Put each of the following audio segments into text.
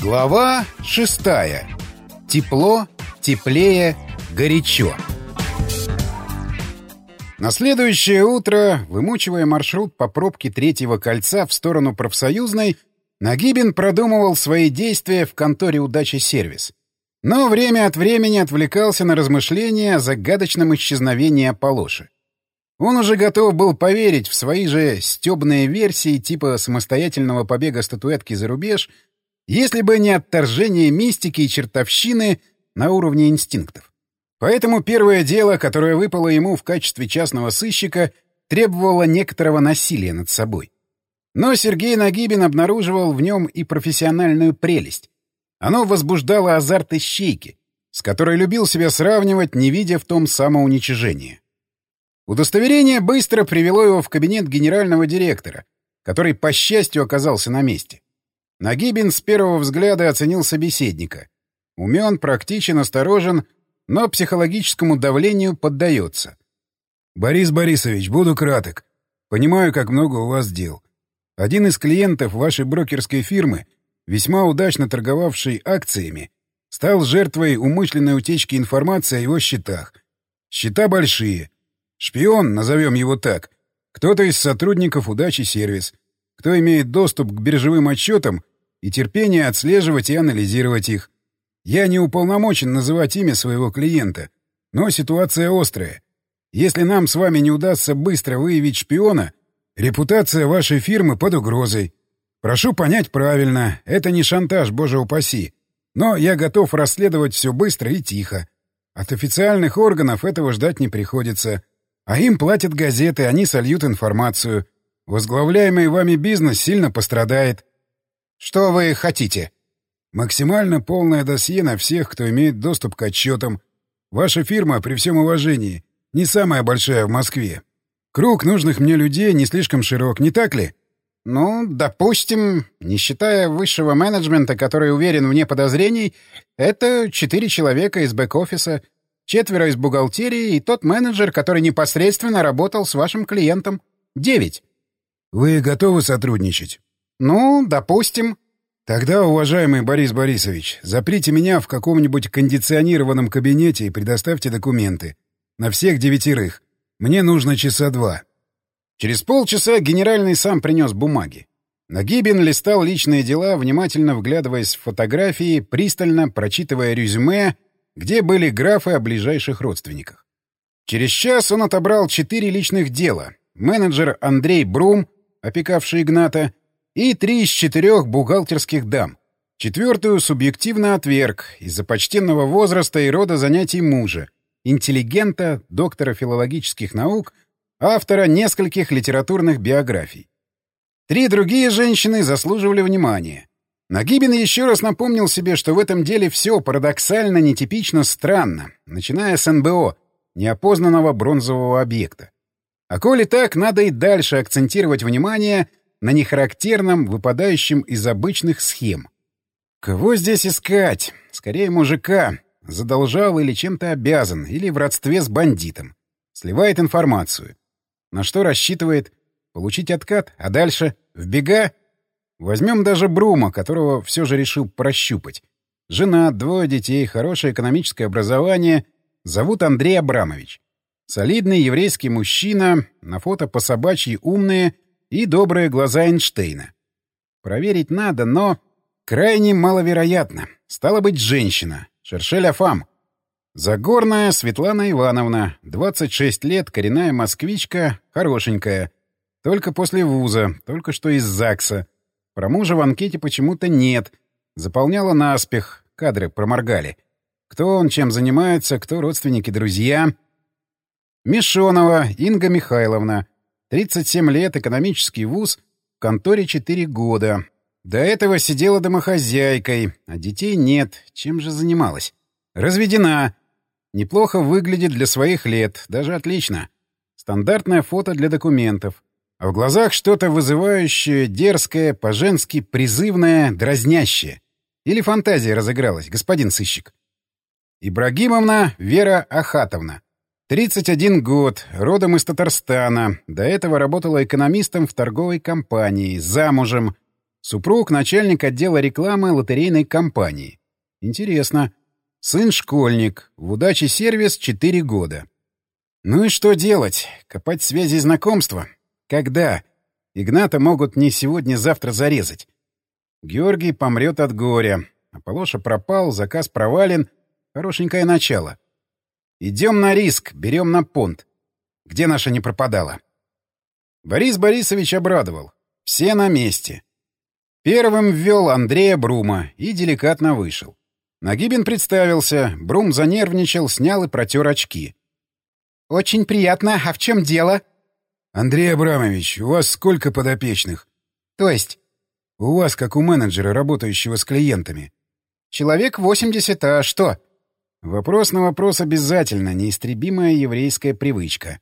Глава шестая. Тепло, теплее, горячо. На следующее утро, вымучивая маршрут по пробке третьего кольца в сторону профсоюзной, Нагибин продумывал свои действия в конторе «Удачи сервис». Но время от времени отвлекался на размышления о загадочном исчезновении Аполлоши. Он уже готов был поверить в свои же стебные версии типа самостоятельного побега статуэтки за рубеж, если бы не отторжение мистики и чертовщины на уровне инстинктов. Поэтому первое дело, которое выпало ему в качестве частного сыщика, требовало некоторого насилия над собой. Но Сергей Нагибин обнаруживал в нем и профессиональную прелесть. Оно возбуждало азарт ищейки, с которой любил себя сравнивать, не видя в том самоуничижения. Удостоверение быстро привело его в кабинет генерального директора, который, по счастью, оказался на месте. Нагибин с первого взгляда оценил собеседника. Умен, практичен, осторожен, но психологическому давлению поддается. «Борис Борисович, буду краток. Понимаю, как много у вас дел. Один из клиентов вашей брокерской фирмы, весьма удачно торговавший акциями, стал жертвой умышленной утечки информации о его счетах. Счета большие. Шпион, назовем его так, кто-то из сотрудников «Удачи сервис», кто имеет доступ к биржевым отчетам и терпение отслеживать и анализировать их. Я не уполномочен называть имя своего клиента, но ситуация острая. Если нам с вами не удастся быстро выявить шпиона, репутация вашей фирмы под угрозой. Прошу понять правильно, это не шантаж, боже упаси. Но я готов расследовать все быстро и тихо. От официальных органов этого ждать не приходится. А им платят газеты, они сольют информацию. Возглавляемый вами бизнес сильно пострадает. Что вы хотите? Максимально полное досье на всех, кто имеет доступ к отчетам. Ваша фирма, при всем уважении, не самая большая в Москве. Круг нужных мне людей не слишком широк, не так ли? Ну, допустим, не считая высшего менеджмента, который уверен вне подозрений, это четыре человека из бэк-офиса, четверо из бухгалтерии и тот менеджер, который непосредственно работал с вашим клиентом. Девять. Вы готовы сотрудничать? Ну, допустим. Тогда, уважаемый Борис Борисович, заприте меня в каком-нибудь кондиционированном кабинете и предоставьте документы. На всех девятерых. Мне нужно часа два. Через полчаса генеральный сам принес бумаги. Нагибин листал личные дела, внимательно вглядываясь в фотографии, пристально прочитывая резюме, где были графы о ближайших родственниках. Через час он отобрал четыре личных дела. Менеджер Андрей Брум, опекавший Игната, и три из четырех бухгалтерских дам. Четвертую субъективно отверг из-за почтенного возраста и рода занятий мужа, интеллигента, доктора филологических наук, автора нескольких литературных биографий. Три другие женщины заслуживали внимания. Нагибин еще раз напомнил себе, что в этом деле все парадоксально, нетипично, странно, начиная с НБО, неопознанного бронзового объекта. А коли так, надо и дальше акцентировать внимание на нехарактерном, выпадающем из обычных схем. Кого здесь искать? Скорее мужика. Задолжал или чем-то обязан, или в родстве с бандитом. Сливает информацию. На что рассчитывает? Получить откат? А дальше? В бега? Возьмем даже Брума, которого все же решил прощупать. Жена, двое детей, хорошее экономическое образование. Зовут Андрей Абрамович. Солидный еврейский мужчина, на фото по собачьи умные — и добрые глаза Эйнштейна. Проверить надо, но крайне маловероятно. Стало быть, женщина. Шершеля Фам. Загорная Светлана Ивановна, 26 лет, коренная москвичка, хорошенькая. Только после вуза, только что из ЗАГСа. Про мужа в анкете почему-то нет. Заполняла наспех, кадры проморгали. Кто он, чем занимается, кто родственники, друзья. Мишонова Инга Михайловна, 37 лет, экономический вуз, в конторе 4 года. До этого сидела домохозяйкой, а детей нет. Чем же занималась? Разведена. Неплохо выглядит для своих лет, даже отлично. Стандартное фото для документов. А в глазах что-то вызывающее, дерзкое, по-женски призывное, дразнящее. Или фантазия разыгралась, господин сыщик. Ибрагимовна Вера Ахатовна. 31 год, родом из Татарстана. До этого работала экономистом в торговой компании, замужем. Супруг — начальник отдела рекламы лотерейной компании. Интересно. Сын — школьник. В удаче сервис — 4 года. Ну и что делать? Копать связи и знакомства? Когда? Игната могут не сегодня-завтра зарезать. Георгий помрет от горя. Аполоша пропал, заказ провален. Хорошенькое начало. Идем на риск, берем на понт. Где наша не пропадала? Борис Борисович обрадовал. Все на месте. Первым ввел Андрея Брума и деликатно вышел. Нагибин представился, Брум занервничал, снял и протер очки. «Очень приятно. А в чем дело?» «Андрей Абрамович, у вас сколько подопечных?» «То есть?» «У вас, как у менеджера, работающего с клиентами». «Человек 80, а что?» Вопрос на вопрос обязательно, неистребимая еврейская привычка.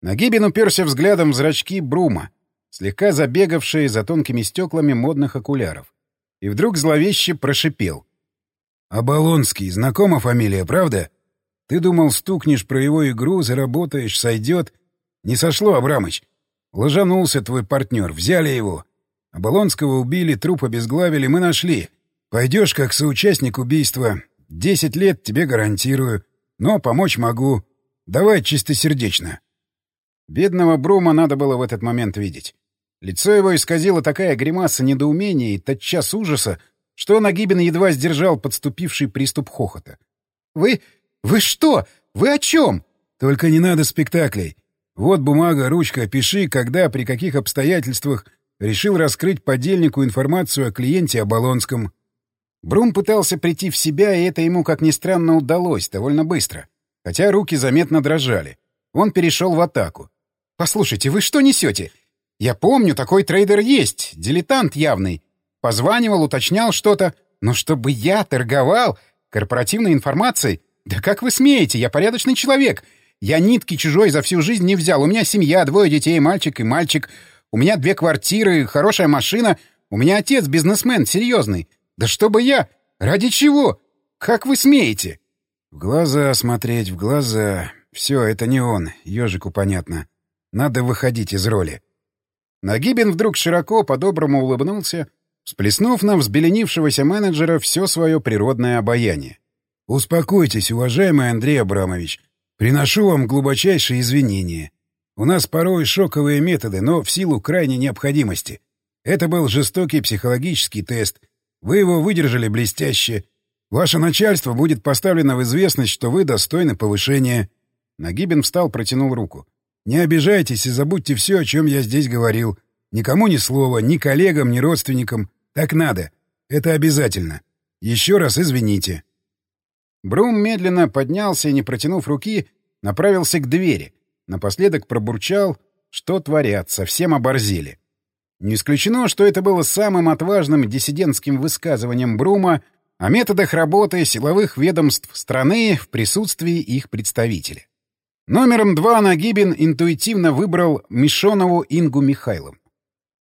Нагибин уперся взглядом в зрачки Брума, слегка забегавшие за тонкими стеклами модных окуляров. И вдруг зловеще прошипел. «Оболонский, знакома фамилия, правда? Ты думал, стукнешь про его игру, заработаешь, сойдет. Не сошло, Абрамыч. Ложанулся твой партнер, взяли его. Оболонского убили, труп обезглавили, мы нашли. Пойдешь как соучастник убийства. Десять лет тебе гарантирую. Но помочь могу. Давай чистосердечно. Бедного Брума надо было в этот момент видеть. Лицо его исказило такая гримаса недоумения и тотчас ужаса, что Нагибин едва сдержал подступивший приступ хохота. «Вы... вы что? Вы о чем?» «Только не надо спектаклей. Вот бумага, ручка, пиши, когда, при каких обстоятельствах решил раскрыть подельнику информацию о клиенте Оболонском». Брум пытался прийти в себя, и это ему, как ни странно, удалось довольно быстро. Хотя руки заметно дрожали. Он перешел в атаку. «Послушайте, вы что несете? Я помню, такой трейдер есть, дилетант явный. Позванивал, уточнял что-то. Но чтобы я торговал корпоративной информацией? Да как вы смеете? Я порядочный человек. Я нитки чужой за всю жизнь не взял. У меня семья, двое детей, мальчик и мальчик. У меня две квартиры, хорошая машина. У меня отец бизнесмен, серьезный. Да чтобы я... Ради чего? Как вы смеете? В глаза смотреть, в глаза. Все, это не он. Ежику понятно. Надо выходить из роли. Нагибин вдруг широко, по-доброму улыбнулся, всплеснув на взбеленившегося менеджера все свое природное обаяние. «Успокойтесь, уважаемый Андрей Абрамович. Приношу вам глубочайшие извинения. У нас порой шоковые методы, но в силу крайней необходимости. Это был жестокий психологический тест — вы его выдержали блестяще. Ваше начальство будет поставлено в известность, что вы достойны повышения. Нагибин встал, протянул руку. Не обижайтесь и забудьте все, о чем я здесь говорил. Никому ни слова, ни коллегам, ни родственникам. Так надо. Это обязательно. Еще раз извините. Брум медленно поднялся и, не протянув руки, направился к двери. Напоследок пробурчал, что творят, совсем оборзели. Не исключено, что это было самым отважным диссидентским высказыванием Брума о методах работы силовых ведомств страны в присутствии их представителя. Номером два Нагибин интуитивно выбрал Мишонову Ингу Михайловну.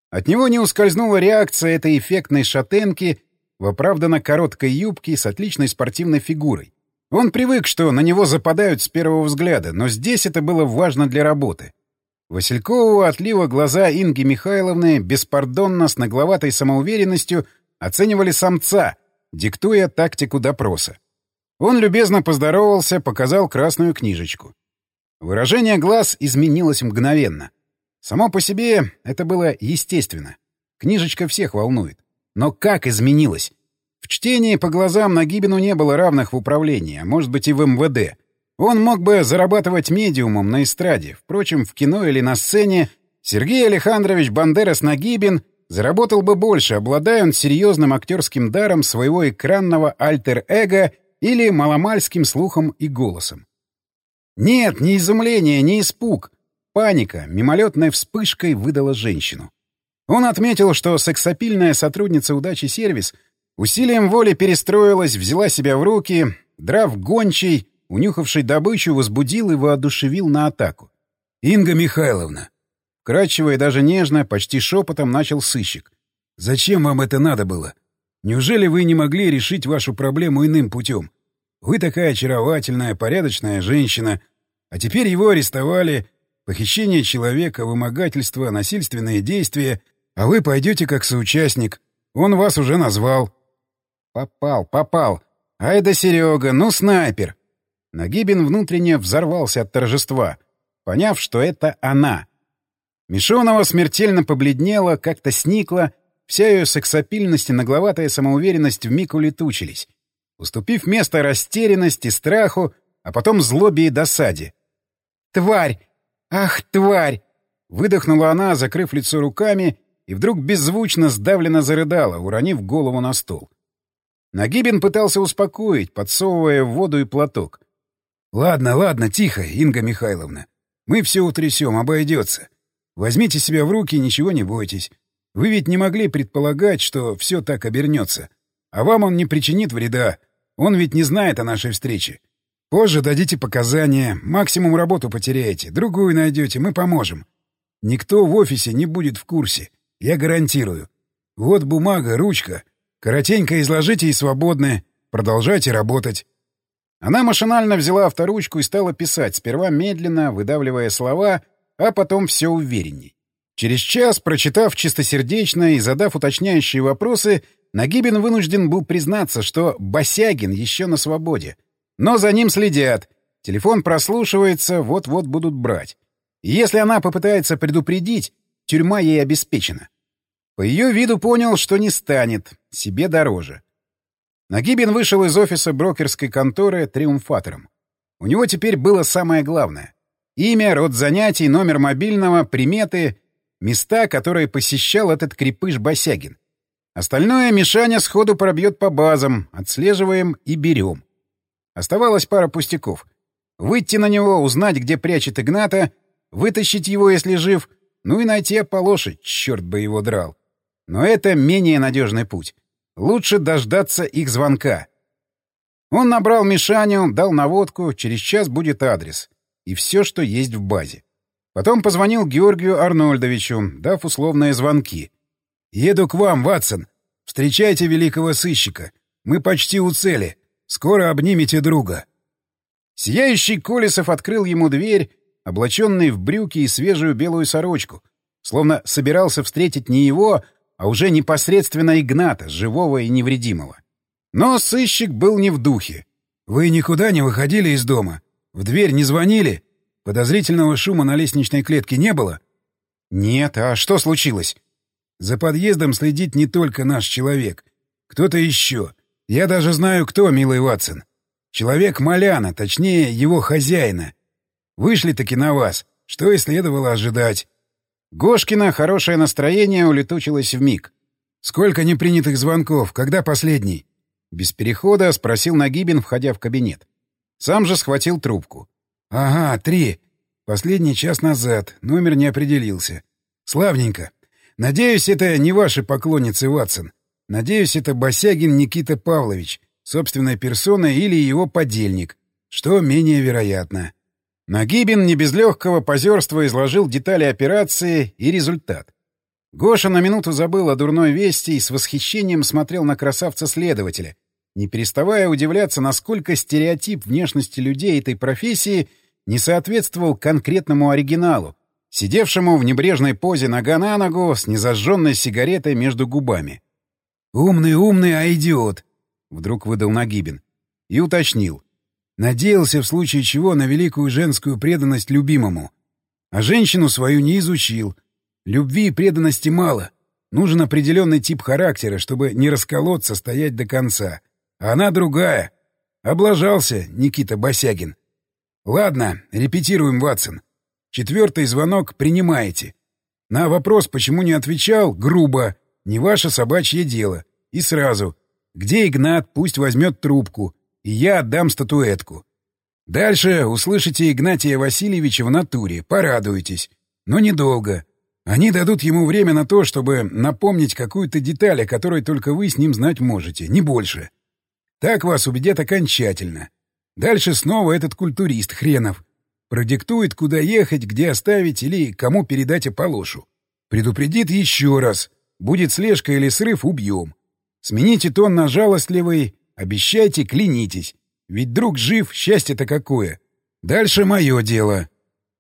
От него не ускользнула реакция этой эффектной шатенки в оправданно короткой юбке с отличной спортивной фигурой. Он привык, что на него западают с первого взгляда, но здесь это было важно для работы — Василькового отлива глаза Инги Михайловны беспардонно с нагловатой самоуверенностью оценивали самца, диктуя тактику допроса. Он любезно поздоровался, показал красную книжечку. Выражение глаз изменилось мгновенно. Само по себе это было естественно. Книжечка всех волнует. Но как изменилось? В чтении по глазам Нагибину не было равных в управлении, а может быть и в МВД. Он мог бы зарабатывать медиумом на эстраде. Впрочем, в кино или на сцене Сергей Александрович Бандерас-Нагибин заработал бы больше, обладая он серьезным актерским даром своего экранного альтер-эго или маломальским слухом и голосом. Нет, не изумление, не испуг. Паника мимолетной вспышкой выдала женщину. Он отметил, что сексапильная сотрудница удачи сервис усилием воли перестроилась, взяла себя в руки, драв гончей, унюхавший добычу, возбудил и воодушевил на атаку. «Инга Михайловна!» Кратчево и даже нежно, почти шепотом начал сыщик. «Зачем вам это надо было? Неужели вы не могли решить вашу проблему иным путем? Вы такая очаровательная, порядочная женщина, а теперь его арестовали, похищение человека, вымогательство, насильственные действия. а вы пойдете как соучастник. Он вас уже назвал. Попал, попал. Ай да Серега, ну снайпер. Нагибин внутренне взорвался от торжества, поняв, что это она. Мишонова смертельно побледнела, как-то сникла, вся ее сексапильность и нагловатая самоуверенность вмиг улетучились, уступив место растерянности, страху, а потом злобе и досаде. «Тварь! Ах, тварь!» Выдохнула она, закрыв лицо руками, и вдруг беззвучно сдавленно зарыдала, уронив голову на стол. Нагибин пытался успокоить, подсовывая воду и платок. «Ладно, ладно, тихо, Инга Михайловна. Мы все утрясем, обойдется. Возьмите себя в руки и ничего не бойтесь. Вы ведь не могли предполагать, что все так обернется. А вам он не причинит вреда. Он ведь не знает о нашей встрече. Позже дадите показания, максимум работу потеряете, другую найдете, мы поможем. Никто в офисе не будет в курсе, я гарантирую. Вот бумага, ручка. Коротенько изложите и свободны. Продолжайте работать. Она машинально взяла авторучку и стала писать, сперва медленно, выдавливая слова, а потом все уверенней. Через час, прочитав чистосердечно и задав уточняющие вопросы, Нагибин вынужден был признаться, что Босягин еще на свободе. Но за ним следят. Телефон прослушивается, вот-вот будут брать. И если она попытается предупредить, тюрьма ей обеспечена. По ее виду понял, что не станет, себе дороже. Нагибин вышел из офиса брокерской конторы триумфатором. У него теперь было самое главное. Имя, род занятий, номер мобильного, приметы, места, которые посещал этот крепыш Босягин. Остальное Мишаня сходу пробьет по базам, отслеживаем и берем. Оставалось пара пустяков. Выйти на него, узнать, где прячет Игната, вытащить его, если жив, ну и найти Аполоша, черт бы его драл. Но это менее надежный путь. Лучше дождаться их звонка. Он набрал Мишаню, дал наводку, через час будет адрес. И все, что есть в базе. Потом позвонил Георгию Арнольдовичу, дав условные звонки. «Еду к вам, Ватсон. Встречайте великого сыщика. Мы почти у цели. Скоро обнимете друга». Сияющий Колесов открыл ему дверь, облаченный в брюки и свежую белую сорочку, словно собирался встретить не его, а уже непосредственно Игната, живого и невредимого. Но сыщик был не в духе. «Вы никуда не выходили из дома? В дверь не звонили? Подозрительного шума на лестничной клетке не было?» «Нет, а что случилось?» «За подъездом следит не только наш человек. Кто-то еще. Я даже знаю, кто, милый Ватсон. Человек Маляна, точнее, его хозяина. Вышли-таки на вас, что и следовало ожидать. Гошкина хорошее настроение улетучилось в миг. «Сколько непринятых звонков? Когда последний?» Без перехода спросил Нагибин, входя в кабинет. Сам же схватил трубку. «Ага, три. Последний час назад. Номер не определился. Славненько. Надеюсь, это не ваши поклонницы, Ватсон. Надеюсь, это Босягин Никита Павлович, собственная персона или его подельник, что менее вероятно. Нагибин не без легкого позерства изложил детали операции и результат. Гоша на минуту забыл о дурной вести и с восхищением смотрел на красавца-следователя, не переставая удивляться, насколько стереотип внешности людей этой профессии не соответствовал конкретному оригиналу, сидевшему в небрежной позе нога на ногу с незажженной сигаретой между губами. «Умный, умный, а идиот!» — вдруг выдал Нагибин. И уточнил. Надеялся в случае чего на великую женскую преданность любимому. А женщину свою не изучил. Любви и преданности мало. Нужен определенный тип характера, чтобы не расколоться, стоять до конца. А она другая. Облажался Никита Босягин. Ладно, репетируем, Ватсон. Четвертый звонок принимаете. На вопрос, почему не отвечал, грубо. Не ваше собачье дело. И сразу. Где Игнат, пусть возьмет трубку и я отдам статуэтку. Дальше услышите Игнатия Васильевича в натуре, порадуйтесь. Но недолго. Они дадут ему время на то, чтобы напомнить какую-то деталь, о которой только вы с ним знать можете, не больше. Так вас убедят окончательно. Дальше снова этот культурист хренов. Продиктует, куда ехать, где оставить или кому передать Аполошу. Предупредит еще раз. Будет слежка или срыв — убьем. Смените тон на жалостливый Обещайте, клянитесь. Ведь друг жив, счастье-то какое. Дальше мое дело.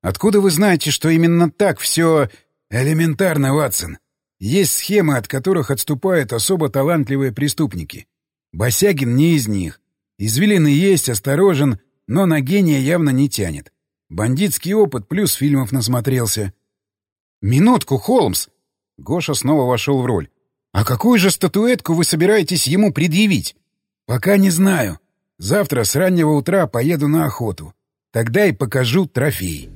Откуда вы знаете, что именно так все... Элементарно, Ватсон. Есть схемы, от которых отступают особо талантливые преступники. Босягин не из них. Извилины есть, осторожен, но на гения явно не тянет. Бандитский опыт плюс фильмов насмотрелся. «Минутку, Холмс!» Гоша снова вошел в роль. «А какую же статуэтку вы собираетесь ему предъявить?» «Пока не знаю. Завтра с раннего утра поеду на охоту. Тогда и покажу трофей».